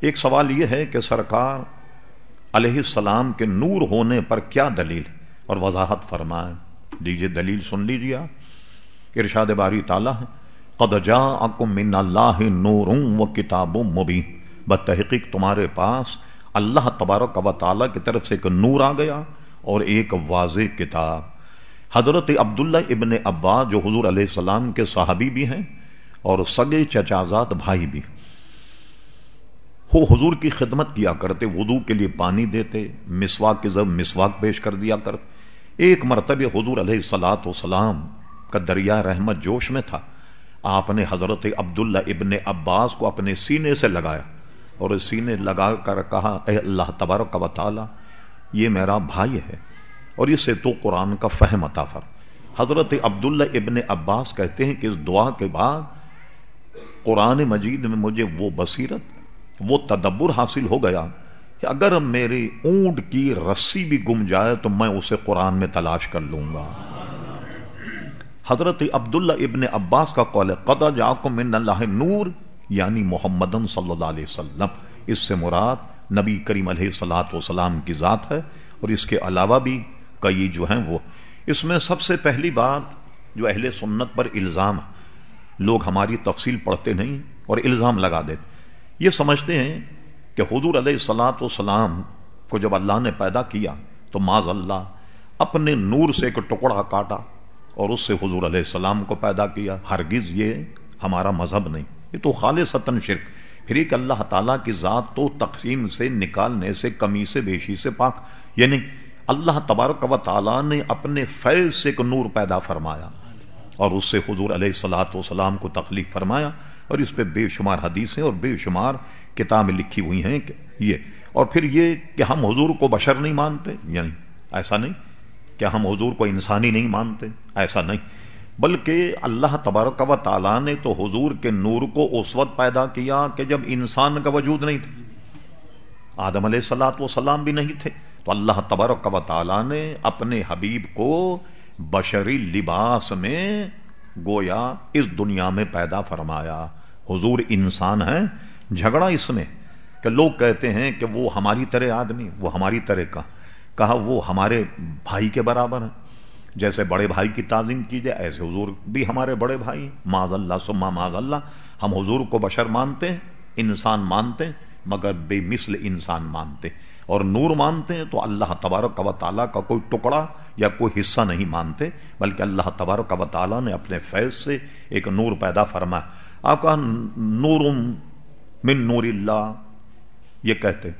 ایک سوال یہ ہے کہ سرکار علیہ السلام کے نور ہونے پر کیا دلیل اور وضاحت فرمائے؟ دیجیے دلیل سن لیجیے آپ۔ ارشاد باری تعالیٰ ہے، قد جاءکم من اللہ نور و کتاب مبین۔ بتحقیق تمہارے پاس اللہ تبارک و تعالیٰ کی طرف سے ایک نور آ گیا اور ایک واضح کتاب۔ حضرت عبداللہ ابن ابا جو حضور علیہ السلام کے صحابی بھی ہیں اور سگے چچازاد بھائی بھی۔ وہ حضور کی خدمت کیا کرتے، وضو کے لیے پانی دیتے، مسواک کے ضرب مسواک پیش کر دیا کرتے۔ ایک مرتبہ حضور علیہ سلاۃ وسلام کا دریا رحمت جوش میں تھا۔ آپ نے حضرت عبداللہ ابن عباس کو اپنے سینے سے لگایا اور سینے لگا کر کہا، اے اللہ تبارک و تعالی، یہ میرا بھائی ہے اور اس سے تو قرآن کا فہم عطا فر حضرت عبداللہ ابن عباس کہتے ہیں کہ اس دعا کے بعد قرآن مجید میں مجھے وہ بصیرت وہ تدبر حاصل ہو گیا کہ اگر میری اونٹ کی رسی بھی گم جائے تو میں اسے قرآن میں تلاش کر لوں گا۔ حضرت عبداللہ ابن عباس کا قول قدا جا کو من اللہ نور یعنی محمد صلی اللہ علیہ وسلم۔ اس سے مراد نبی کریم علیہ سلاۃ وسلام کی ذات ہے اور اس کے علاوہ بھی کئی جو ہیں وہ۔ اس میں سب سے پہلی بات جو اہل سنت پر الزام لوگ ہماری تفصیل پڑھتے نہیں اور الزام لگا دیتے۔ یہ سمجھتے ہیں کہ حضور علیہ سلاۃ وسلام کو جب اللہ نے پیدا کیا تو معذ اللہ اپنے نور سے ایک ٹکڑا کاٹا اور اس سے حضور علیہ السلام کو پیدا کیا۔ ہرگز یہ ہمارا مذہب نہیں۔ یہ تو خالص شرک۔ پھر ایک اللہ تعالیٰ کی ذات تو تقسیم سے، نکالنے سے، کمی سے، بیشی سے پاک۔ یعنی اللہ تبارک و تعالیٰ نے اپنے فیض سے ایک نور پیدا فرمایا۔ اور اس سے حضور علیہ سلاۃ وسلام کو تکلیف فرمایا اور اس پہ بے شمار حدیثیں اور بے شمار کتابیں لکھی ہوئی ہیں کہ یہ اور پھر یہ کہ ہم حضور کو بشر نہیں مانتے یعنی ایسا نہیں کہ ہم حضور کو انسانی نہیں مانتے، ایسا نہیں۔ بلکہ اللہ تبارک و تعالیٰ نے تو حضور کے نور کو اس وقت پیدا کیا کہ جب انسان کا وجود نہیں تھا۔ آدم علیہ سلاۃ وسلام بھی نہیں تھے۔ تو اللہ تبارک و تعالی نے اپنے حبیب کو بشری لباس میں گویا اس دنیا میں پیدا فرمایا۔ حضور انسان ہے جھگڑا اس میں کہ لوگ کہتے ہیں کہ وہ ہماری طرح آدمی، وہ ہماری طرح کا۔ کہا وہ ہمارے بھائی کے برابر ہیں۔ جیسے بڑے بھائی کی تعظیم کی جائے، ایسے حضور بھی ہمارے بڑے بھائی معذ اللہ سما معذ اللہ، ہم حضور کو بشر مانتے ہیں، انسان مانتے ہیں۔ مگر بے مثل انسان مانتے اور نور مانتے ہیں تو اللہ تبارک و تعالیٰ کا کوئی ٹکڑا یا کوئی حصہ نہیں مانتے، بلکہ اللہ تبارک و تعالیٰ نے اپنے فیض سے ایک نور پیدا فرمایا۔ آپ کا نور من نور اللہ۔ یہ کہتے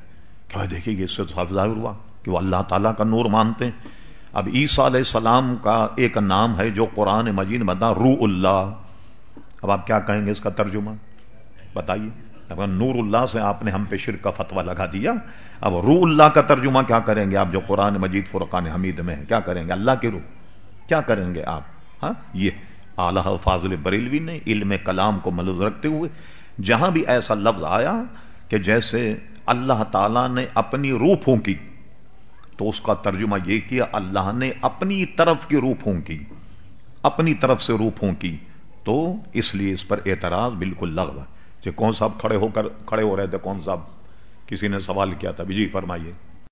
کیا دیکھیے یہ اس سے ظاہر ہوا کہ وہ اللہ تعالیٰ کا نور مانتے ہیں۔ اب عیسیٰ علیہ السلام کا ایک نام ہے جو قرآن مجید بتا رو اللہ۔ اب آپ کیا کہیں گے اس کا ترجمہ؟ بتائیے۔ نور اللہ سے آپ نے ہم پہ شرک کا فتوا لگا دیا، اب رو اللہ کا ترجمہ کیا کریں گے؟ آپ جو قرآن مجید، فرقان حمید میں ہے کیا کریں گے؟ اللہ کے روح۔ کیا کریں گے آپ؟ ہاں یہ اعلی فاضل بریلوی نے علم کلام کو ملوز رکھتے ہوئے جہاں بھی ایسا لفظ آیا کہ جیسے اللہ تعالی نے اپنی روح پھونکی، تو اس کا ترجمہ یہ کیا، اللہ نے اپنی طرف کی روح پھونکی، اپنی طرف سے روح پھونکی، تو اس لیے اس پر اعتراض بالکل لغو ہے۔ کون صاحب کھڑے ہو کر کھڑے ہو رہے تھے، کون صاحب؟ کسی نے سوال کیا تھا جی فرمائیے۔